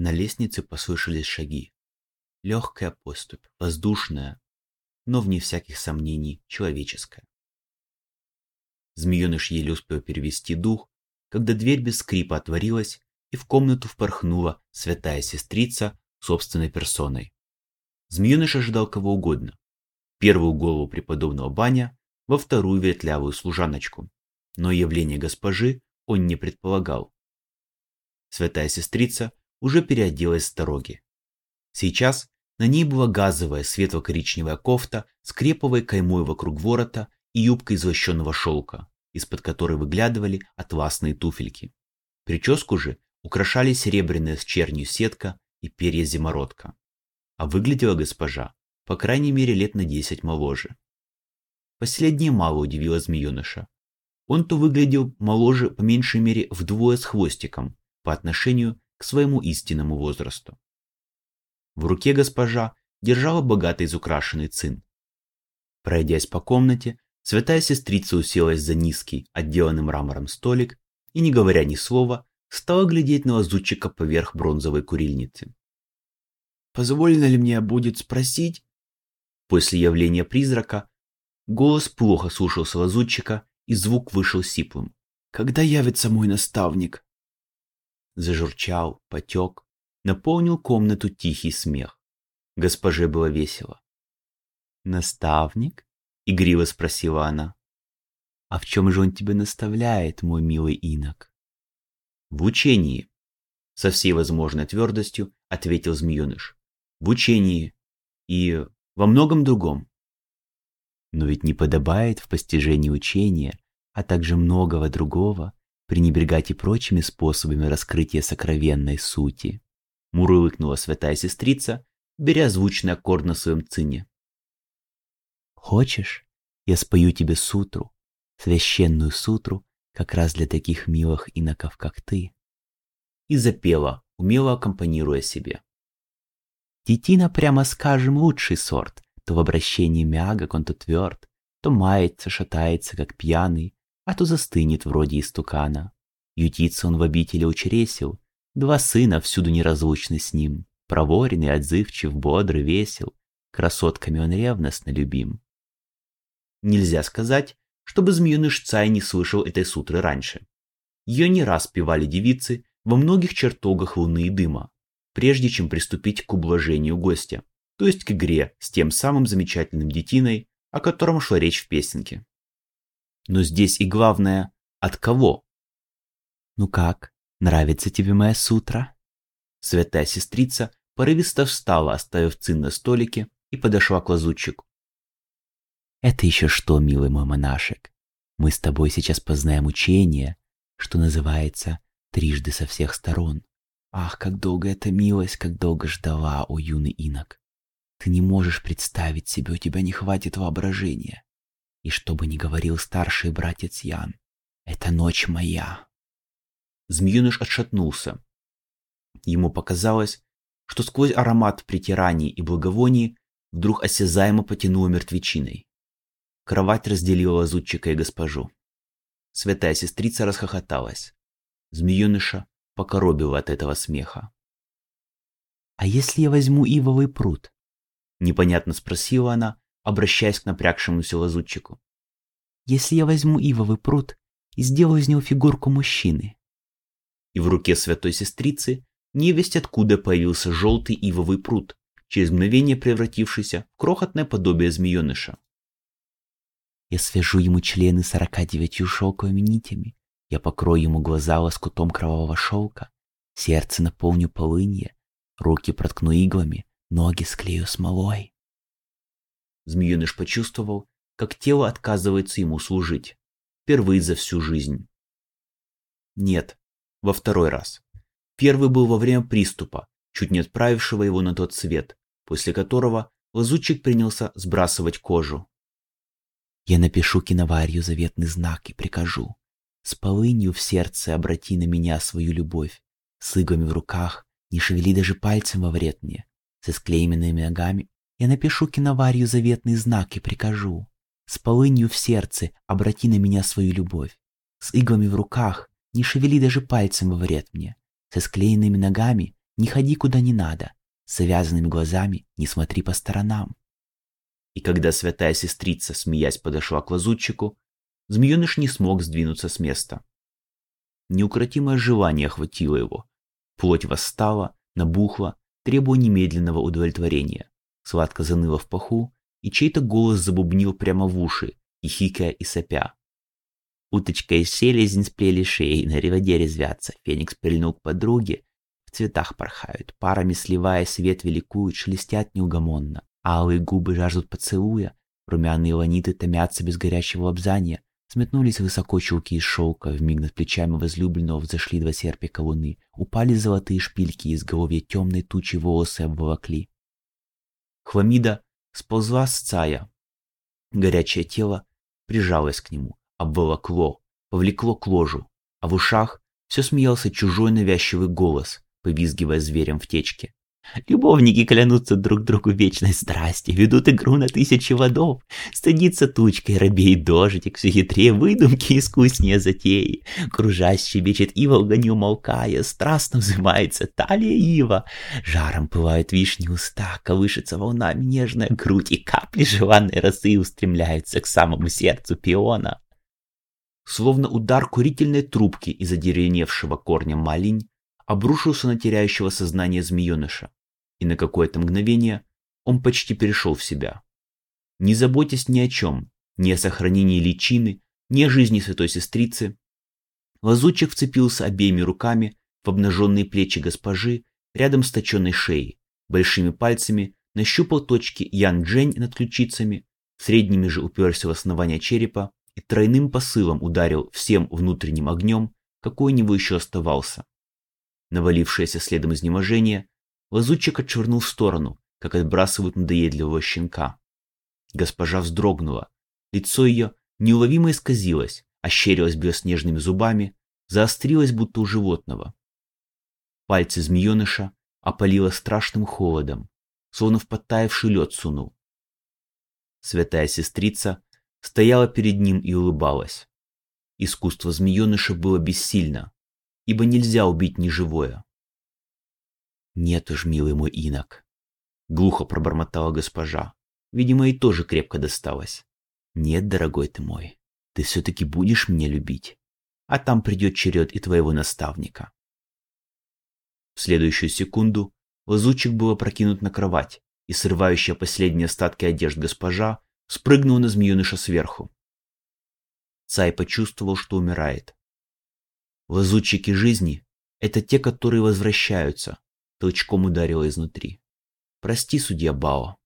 На лестнице послышались шаги. Легкая поступь, воздушная, но вне всяких сомнений человеческая. Змееныш еле успел перевести дух, когда дверь без скрипа отворилась, и в комнату впорхнула святая сестрица собственной персоной. Змееныш ожидал кого угодно. Первую голову преподобного Баня, во вторую ветлявую служаночку. Но явление госпожи он не предполагал. Святая сестрица уже переоделась с дороги. Сейчас на ней была газовая светло-коричневая кофта с креповой каймой вокруг ворота и юбкой из лощеного шелка, из-под которой выглядывали атласные туфельки. Прическу же украшали серебряная с чернью сетка и перья зимородка. А выглядела госпожа, по крайней мере, лет на десять моложе. Последнее мало удивило змееныша. Он-то выглядел моложе по меньшей мере вдвое с хвостиком по отношению к своему истинному возрасту. В руке госпожа держала богато изукрашенный цин. Пройдясь по комнате, святая сестрица уселась за низкий, отделанный мрамором столик и, не говоря ни слова, стала глядеть на лазутчика поверх бронзовой курильницы. «Позволено ли мне будет спросить?» После явления призрака голос плохо слушался лазутчика, и звук вышел сиплым. «Когда явится мой наставник?» Зажурчал, потек, наполнил комнату тихий смех. Госпоже было весело. «Наставник?» — игриво спросила она. «А в чем же он тебя наставляет, мой милый инок?» «В учении», — со всей возможной твердостью ответил змееныш. «В учении и во многом другом». Но ведь не подобает в постижении учения, а также многого другого, пренебрегать и прочими способами раскрытия сокровенной сути мурлыкнула святая сестрица, беря звучный аккорд на своем цине. «Хочешь, я спою тебе сутру, священную сутру, как раз для таких милых иноков, как ты?» И запела, умело аккомпанируя себе. Детина, прямо скажем, лучший сорт, то в обращении мягок он то тверд, то мается, шатается, как пьяный, а то застынет вроде истукана. Ютится он в обители у чресел, Два сына всюду неразлучны с ним. Проворный, отзывчив, бодрый, весел. Красотками он ревностно любим. Нельзя сказать, чтобы змеюныш Цай не слышал этой сутры раньше. Ее не раз певали девицы во многих чертогах луны и дыма, прежде чем приступить к ублажению гостя, то есть к игре с тем самым замечательным детиной, о котором шла речь в песенке. Но здесь и главное, от кого? Ну как, Нравится тебе моя сутра?» Святая сестрица порывисто встала, оставив цин на столике, и подошла к лазутчику. «Это еще что, милый мой монашек? Мы с тобой сейчас познаем учение, что называется трижды со всех сторон. Ах, как долго эта милость, как долго ждала, о юный инок. Ты не можешь представить себе, у тебя не хватит воображения. И что бы ни говорил старший братец Ян, это ночь моя, Змеюныш отшатнулся. Ему показалось, что сквозь аромат притираний и благовоний вдруг осязаемо потянуло мертвечиной. Кровать разделила лазутчика и госпожу. Святая сестрица расхохоталась. Змеюныша покоробила от этого смеха. «А если я возьму ивовый пруд?» Непонятно спросила она, обращаясь к напрягшемуся лазутчику. «Если я возьму ивовый пруд и сделаю из него фигурку мужчины, и в руке святой сестрицы невесть откуда появился желтый ивовый пруд, через мгновение превратившийся в крохотное подобие змееныша. Я свяжу ему члены сорока девятью шелковыми нитями, я покрою ему глаза лоскутом кровавого шелка, сердце наполню полынье, руки проткну иглами, ноги склею смолой. Змееныш почувствовал, как тело отказывается ему служить. Впервые за всю жизнь. Нет, во второй раз. Первый был во время приступа, чуть не отправившего его на тот свет, после которого лазутчик принялся сбрасывать кожу. «Я напишу киноварью заветный знак и прикажу. С полынью в сердце обрати на меня свою любовь, с иглами в руках, не шевели даже пальцем во вред мне, со склеенными ногами. Я напишу киноварью заветный знак и прикажу. С полынью в сердце обрати на меня свою любовь, с иглами в руках, не шевели даже пальцем во вред мне. Со склеенными ногами Не ходи куда не надо. С завязанными глазами не смотри по сторонам. И когда святая сестрица, смеясь, подошла к лазутчику, змееныш не смог сдвинуться с места. Неукротимое желание охватило его. Плоть восстала, набухла, требуя немедленного удовлетворения. Сладко заныло в паху, и чей-то голос забубнил прямо в уши, и хикая и сопя. Уточка и селезень сплели шеи, на реводе резвятся. Феникс прильнул к подруге, в цветах порхают, парами сливаясь, ветви ликуют, шелестят неугомонно. Алые губы жаждут поцелуя, румяные ланиты томятся без горячего лобзания. Сметнулись высоко чулки из шелка, вмиг над плечами возлюбленного взошли два серпика луны. Упали золотые шпильки, из головья темной тучи волосы обволокли. Хламида сползла с цая. Горячее тело прижалось к нему, обволокло, повлекло к ложу, а в ушах все смеялся чужой навязчивый голос, повизгивая зверем в течке. Любовники клянутся друг другу вечной страсти, ведут игру на тысячи водов. Стыдится тучкой, робеет дождик, все хитрее выдумки, искуснее затеи. Кружась щебечет ива, не умолкая, страстно взымается талия ива. Жаром пылают вишни уста, колышется волнами нежная грудь, и капли желанной росы устремляются к самому сердцу пиона. Словно удар курительной трубки из одеревеневшего корня малинь, обрушился на теряющего сознание змееныша и на какое-то мгновение он почти перешел в себя. Не заботясь ни о чем, ни о сохранении личины, ни о жизни святой сестрицы, лазутчик вцепился обеими руками в обнаженные плечи госпожи рядом с точенной шеей, большими пальцами нащупал точки Ян-Джень над ключицами, средними же уперся в основание черепа и тройным посылом ударил всем внутренним огнем, какой у него еще оставался. Навалившееся следом изнеможение Лазутчик отшвырнул в сторону, как отбрасывают надоедливого щенка. Госпожа вздрогнула. Лицо ее неуловимо исказилось, ощерилось белоснежными зубами, заострилось, будто у животного. Пальцы змееныша опалило страшным холодом, словно в подтаявший лед сунул. Святая сестрица стояла перед ним и улыбалась. Искусство змееныша было бессильно, ибо нельзя убить неживое. «Нет уж, милый мой инок», — глухо пробормотала госпожа. Видимо, ей тоже крепко досталось. «Нет, дорогой ты мой, ты все-таки будешь меня любить, а там придет черед и твоего наставника». В следующую секунду лазучик был опрокинут на кровать, и срывающая последние остатки одежд госпожа спрыгнула на змееныша сверху. Цай почувствовал, что умирает. Лазутчики жизни — это те, которые возвращаются, толчком ударила изнутри. «Прости, судья Бао,